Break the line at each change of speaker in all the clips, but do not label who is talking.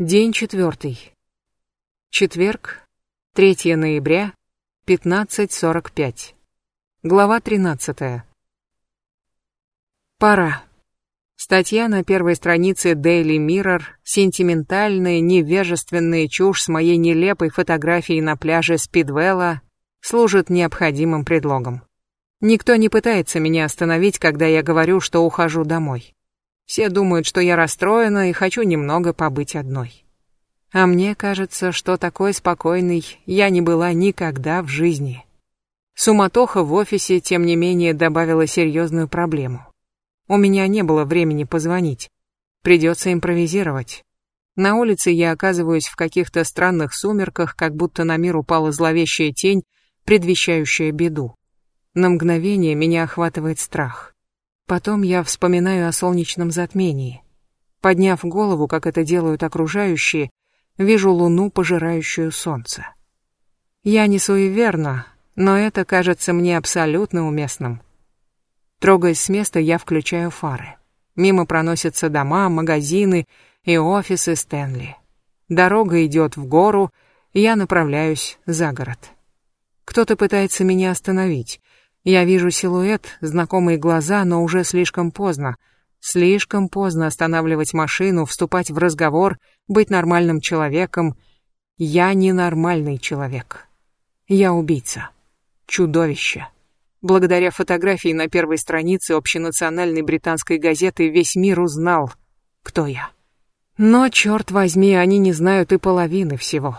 День четвертый. Четверг, 3 ноября, 15.45. Глава 13. Пора. Статья на первой странице Daily Mirror, сентиментальная, невежественная чушь с моей нелепой фотографией на пляже Спидвелла, служит необходимым предлогом. Никто не пытается меня остановить, когда я говорю, что ухожу домой. Все думают, что я расстроена и хочу немного побыть одной. А мне кажется, что такой спокойной я не была никогда в жизни. Суматоха в офисе, тем не менее, добавила серьезную проблему. У меня не было времени позвонить. Придется импровизировать. На улице я оказываюсь в каких-то странных сумерках, как будто на мир упала зловещая тень, предвещающая беду. На мгновение меня охватывает страх. Потом я вспоминаю о солнечном затмении. Подняв голову, как это делают окружающие, вижу луну, пожирающую солнце. Я не суеверна, но это кажется мне абсолютно уместным. Трогаясь с места, я включаю фары. Мимо проносятся дома, магазины и офисы Стэнли. Дорога идет в гору, я направляюсь за город. Кто-то пытается меня остановить. Я вижу силуэт, знакомые глаза, но уже слишком поздно. Слишком поздно останавливать машину, вступать в разговор, быть нормальным человеком. Я ненормальный человек. Я убийца. Чудовище. Благодаря фотографии на первой странице общенациональной британской газеты весь мир узнал, кто я. Но, черт возьми, они не знают и половины всего.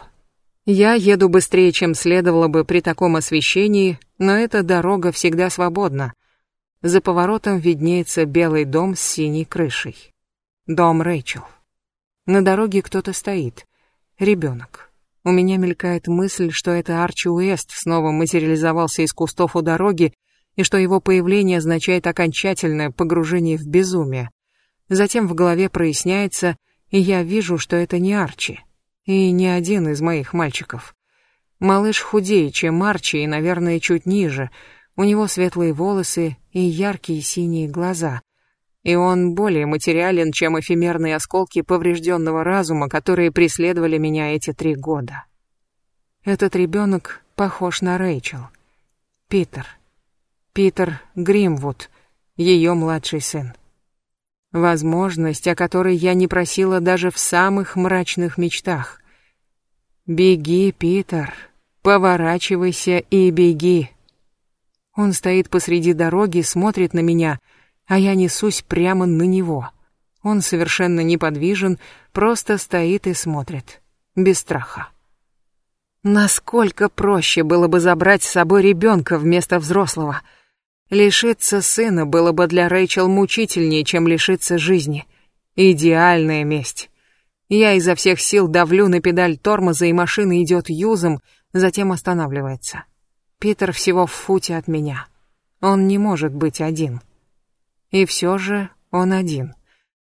Я еду быстрее, чем следовало бы при таком освещении, но эта дорога всегда свободна. За поворотом виднеется белый дом с синей крышей. Дом Рэйчел. На дороге кто-то стоит. Ребенок. У меня мелькает мысль, что это Арчи Уэст снова материализовался из кустов у дороги, и что его появление означает окончательное погружение в безумие. Затем в голове проясняется, и я вижу, что это не Арчи, и не один из моих мальчиков. Малыш худее, чем Арчи, и, наверное, чуть ниже. У него светлые волосы и яркие синие глаза. И он более материален, чем эфемерные осколки поврежденного разума, которые преследовали меня эти три года. Этот ребенок похож на Рэйчел. Питер. Питер Гримвуд, ее младший сын. Возможность, о которой я не просила даже в самых мрачных мечтах. «Беги, Питер, поворачивайся и беги». Он стоит посреди дороги, смотрит на меня — а я несусь прямо на него. Он совершенно неподвижен, просто стоит и смотрит, без страха. Насколько проще было бы забрать с собой ребенка вместо взрослого. Лишиться сына было бы для Рэйчел мучительнее, чем лишиться жизни. Идеальная месть. Я изо всех сил давлю на педаль тормоза, и машина идет юзом, затем останавливается. Питер всего в футе от меня. Он не может быть один. И все же он один.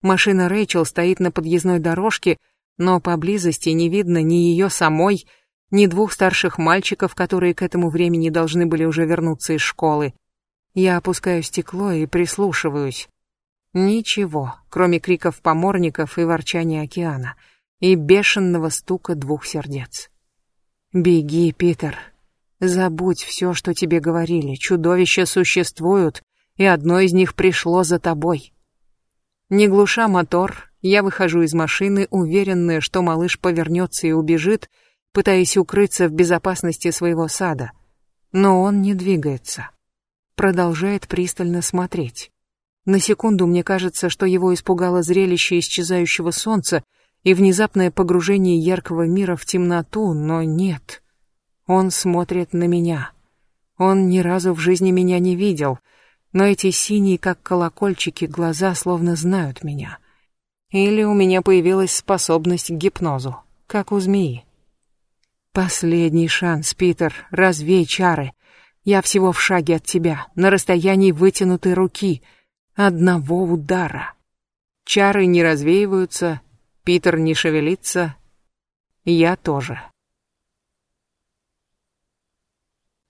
Машина Рэйчел стоит на подъездной дорожке, но поблизости не видно ни ее самой, ни двух старших мальчиков, которые к этому времени должны были уже вернуться из школы. Я опускаю стекло и прислушиваюсь. Ничего, кроме криков поморников и ворчания океана, и бешеного стука двух сердец. «Беги, Питер. Забудь все, что тебе говорили. Чудовища существуют, и одно из них пришло за тобой. Не глуша мотор, я выхожу из машины, уверенная, что малыш повернется и убежит, пытаясь укрыться в безопасности своего сада. Но он не двигается. Продолжает пристально смотреть. На секунду мне кажется, что его испугало зрелище исчезающего солнца и внезапное погружение яркого мира в темноту, но нет. Он смотрит на меня. Он ни разу в жизни меня не видел — но эти синие, как колокольчики, глаза словно знают меня. Или у меня появилась способность к гипнозу, как у змеи. Последний шанс, Питер, развей чары. Я всего в шаге от тебя, на расстоянии вытянутой руки, одного удара. Чары не развеиваются, Питер не шевелится, я тоже.